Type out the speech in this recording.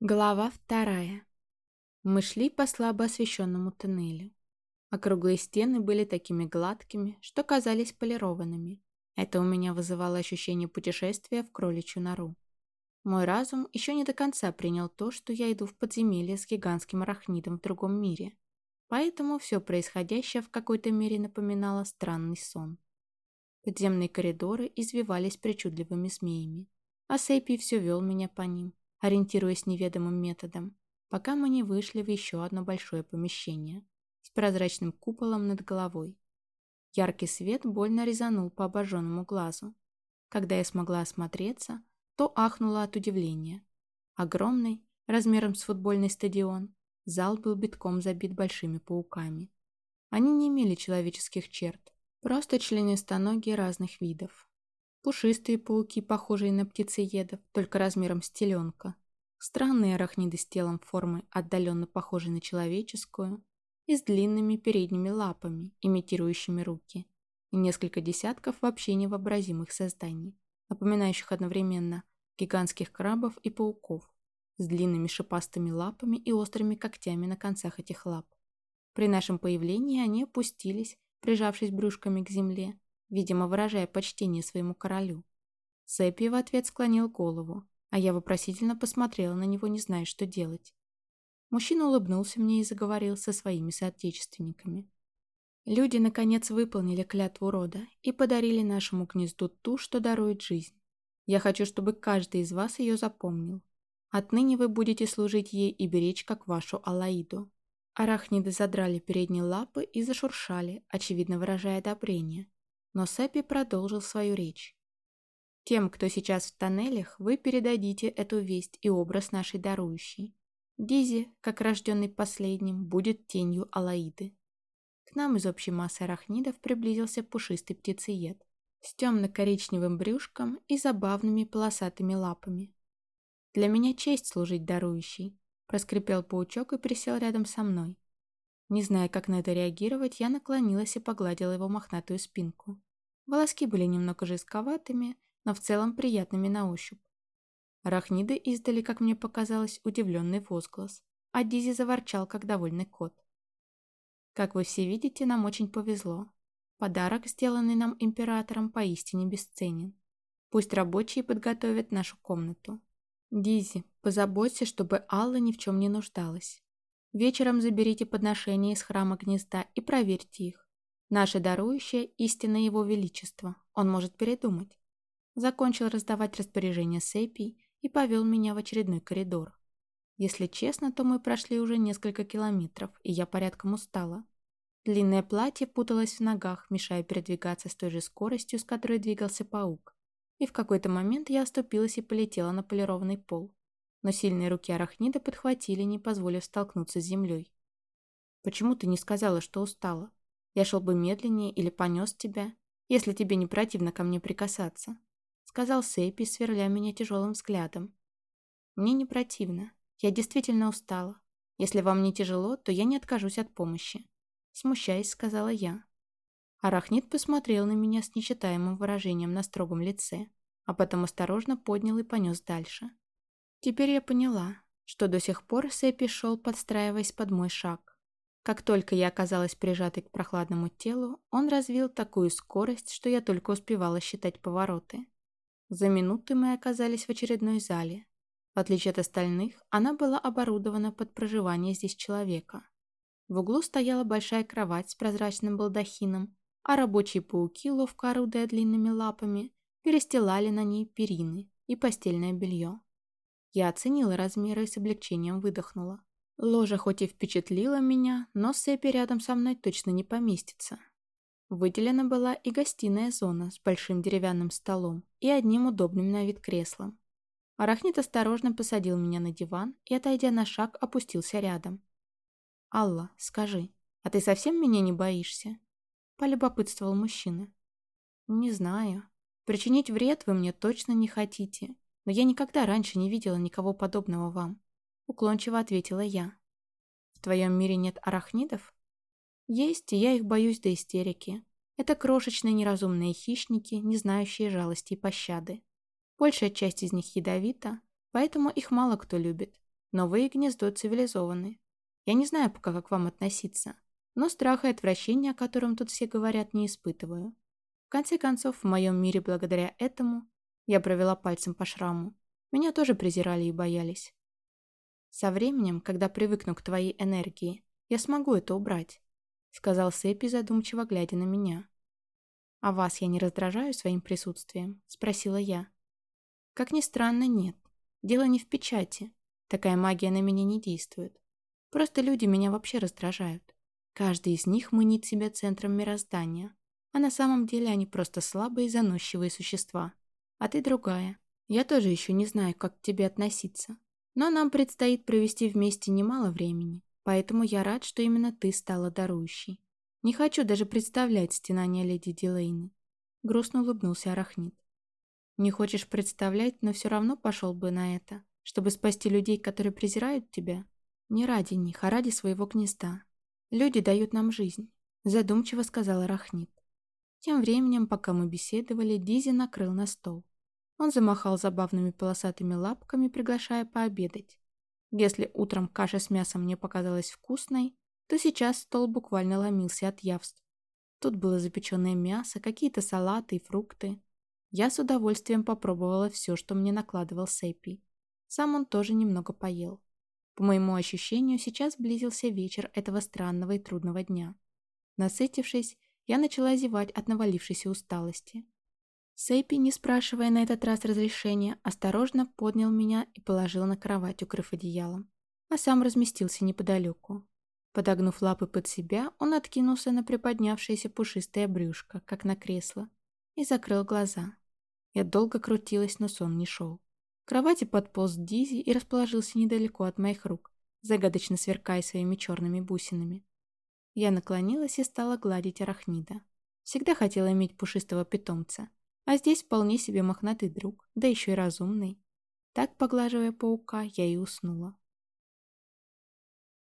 Глава вторая. Мы шли по слабо освещенному тоннелю. Округлые стены были такими гладкими, что казались полированными. Это у меня вызывало ощущение путешествия в кроличью нору. Мой разум еще не до конца принял то, что я иду в подземелье с гигантским арахнидом в другом мире. Поэтому все происходящее в какой-то мере напоминало странный сон. Подземные коридоры извивались причудливыми змеями, а Сейпи все вел меня по ним, ориентируясь неведомым методом, пока мы не вышли в еще одно большое помещение с прозрачным куполом над головой. Яркий свет больно резанул по обожженному глазу. Когда я смогла осмотреться, то ахнула от удивления. Огромный, размером с футбольный стадион, зал был битком забит большими пауками. Они не имели человеческих черт, просто членистоногие разных видов. Пушистые пауки, похожие на птицеедов, только размером с теленка. Странные арахниды с телом формы, отдаленно похожей на человеческую, и с длинными передними лапами, имитирующими руки. И несколько десятков вообще невообразимых созданий, напоминающих одновременно гигантских крабов и пауков, с длинными шипастыми лапами и острыми когтями на концах этих лап. При нашем появлении они опустились, прижавшись брюшками к земле, видимо, выражая почтение своему королю. Сэппи в ответ склонил голову, а я вопросительно посмотрела на него, не зная, что делать. Мужчина улыбнулся мне и заговорил со своими соотечественниками. Люди, наконец, выполнили клятву рода и подарили нашему гнезду ту, что дарует жизнь. Я хочу, чтобы каждый из вас ее запомнил. Отныне вы будете служить ей и беречь, как вашу Алаиду. Арахниды задрали передние лапы и зашуршали, очевидно выражая одобрение. Но Сэппи продолжил свою речь. Тем, кто сейчас в тоннелях, вы передадите эту весть и образ нашей дарующей. Дизи, как рожденный последним, будет тенью Алаиды. К нам из общей массы арахнидов приблизился пушистый птицеед с темно-коричневым брюшком и забавными полосатыми лапами. «Для меня честь служить дарующей», – проскрипел паучок и присел рядом со мной. Не зная, как на это реагировать, я наклонилась и погладила его мохнатую спинку. Волоски были немного жестковатыми, но в целом приятными на ощупь. Арахниды издали, как мне показалось, удивленный возглас, а Дизи заворчал, как довольный кот. Как вы все видите, нам очень повезло. Подарок, сделанный нам императором, поистине бесценен. Пусть рабочие подготовят нашу комнату. Дизи, позаботься, чтобы Алла ни в чем не нуждалась. Вечером заберите подношения из храма гнезда и проверьте их. Наше дарующее – истинное его величество. Он может передумать. Закончил раздавать распоряжения Сэпий и повел меня в очередной коридор. Если честно, то мы прошли уже несколько километров, и я порядком устала. Длинное платье путалось в ногах, мешая передвигаться с той же скоростью, с которой двигался паук. И в какой-то момент я оступилась и полетела на полированный пол. Но сильные руки арахнида подхватили, не позволив столкнуться с землей. «Почему ты не сказала, что устала?» Я шел бы медленнее или понес тебя, если тебе не противно ко мне прикасаться», — сказал Сейпи, сверля меня тяжелым взглядом. «Мне не противно. Я действительно устала. Если вам не тяжело, то я не откажусь от помощи», — смущаясь, сказала я. Арахнит посмотрел на меня с нечитаемым выражением на строгом лице, а потом осторожно поднял и понес дальше. Теперь я поняла, что до сих пор Сэппи шел, подстраиваясь под мой шаг. Как только я оказалась прижатой к прохладному телу, он развил такую скорость, что я только успевала считать повороты. За минуты мы оказались в очередной зале. В отличие от остальных, она была оборудована под проживание здесь человека. В углу стояла большая кровать с прозрачным балдахином, а рабочие пауки, ловко орудуя длинными лапами, перестилали на ней перины и постельное белье. Я оценила размеры и с облегчением выдохнула. Ложа хоть и впечатлила меня, но Сэппи рядом со мной точно не поместится. Выделена была и гостиная зона с большим деревянным столом и одним удобным на вид креслом. Арахнит осторожно посадил меня на диван и, отойдя на шаг, опустился рядом. «Алла, скажи, а ты совсем меня не боишься?» – полюбопытствовал мужчина. «Не знаю. Причинить вред вы мне точно не хотите, но я никогда раньше не видела никого подобного вам. Уклончиво ответила я. В твоем мире нет арахнидов? Есть, и я их боюсь до истерики. Это крошечные неразумные хищники, не знающие жалости и пощады. Большая часть из них ядовита, поэтому их мало кто любит. но вы и гнездо цивилизованы. Я не знаю пока, как вам относиться, но страха и отвращения, о котором тут все говорят, не испытываю. В конце концов, в моем мире благодаря этому я провела пальцем по шраму. Меня тоже презирали и боялись. Со временем, когда привыкну к твоей энергии, я смогу это убрать, сказал Сэппи, задумчиво глядя на меня. «А вас я не раздражаю своим присутствием?» – спросила я. «Как ни странно, нет. Дело не в печати. Такая магия на меня не действует. Просто люди меня вообще раздражают. Каждый из них мнит себя центром мироздания, а на самом деле они просто слабые и заносчивые существа. А ты другая. Я тоже еще не знаю, как к тебе относиться. Но нам предстоит провести вместе немало времени, поэтому я рад, что именно ты стала дарующей. Не хочу даже представлять стенания леди Дилейны. Грустно улыбнулся Арахнит. Не хочешь представлять, но все равно пошел бы на это, чтобы спасти людей, которые презирают тебя? Не ради них, а ради своего гнезда. Люди дают нам жизнь, задумчиво сказал Арахнит. Тем временем, пока мы беседовали, Дизи накрыл на стол. Он замахал забавными полосатыми лапками, приглашая пообедать. Если утром каша с мясом мне показалась вкусной, то сейчас стол буквально ломился от явств. Тут было запеченное мясо, какие-то салаты и фрукты. Я с удовольствием попробовала все, что мне накладывал Сэппи. Сам он тоже немного поел. По моему ощущению, сейчас близился вечер этого странного и трудного дня. Насытившись, я начала зевать от навалившейся усталости. Сейпи, не спрашивая на этот раз разрешения, осторожно поднял меня и положил на кровать, укрыв одеялом, а сам разместился неподалеку. Подогнув лапы под себя, он откинулся на приподнявшееся пушистое брюшко, как на кресло, и закрыл глаза. Я долго крутилась, но сон не шел. К кровати подполз Дизи и расположился недалеко от моих рук, загадочно сверкая своими черными бусинами. Я наклонилась и стала гладить арахнида. Всегда хотела иметь пушистого питомца. А здесь вполне себе мохнатый друг, да еще и разумный. Так, поглаживая паука, я и уснула.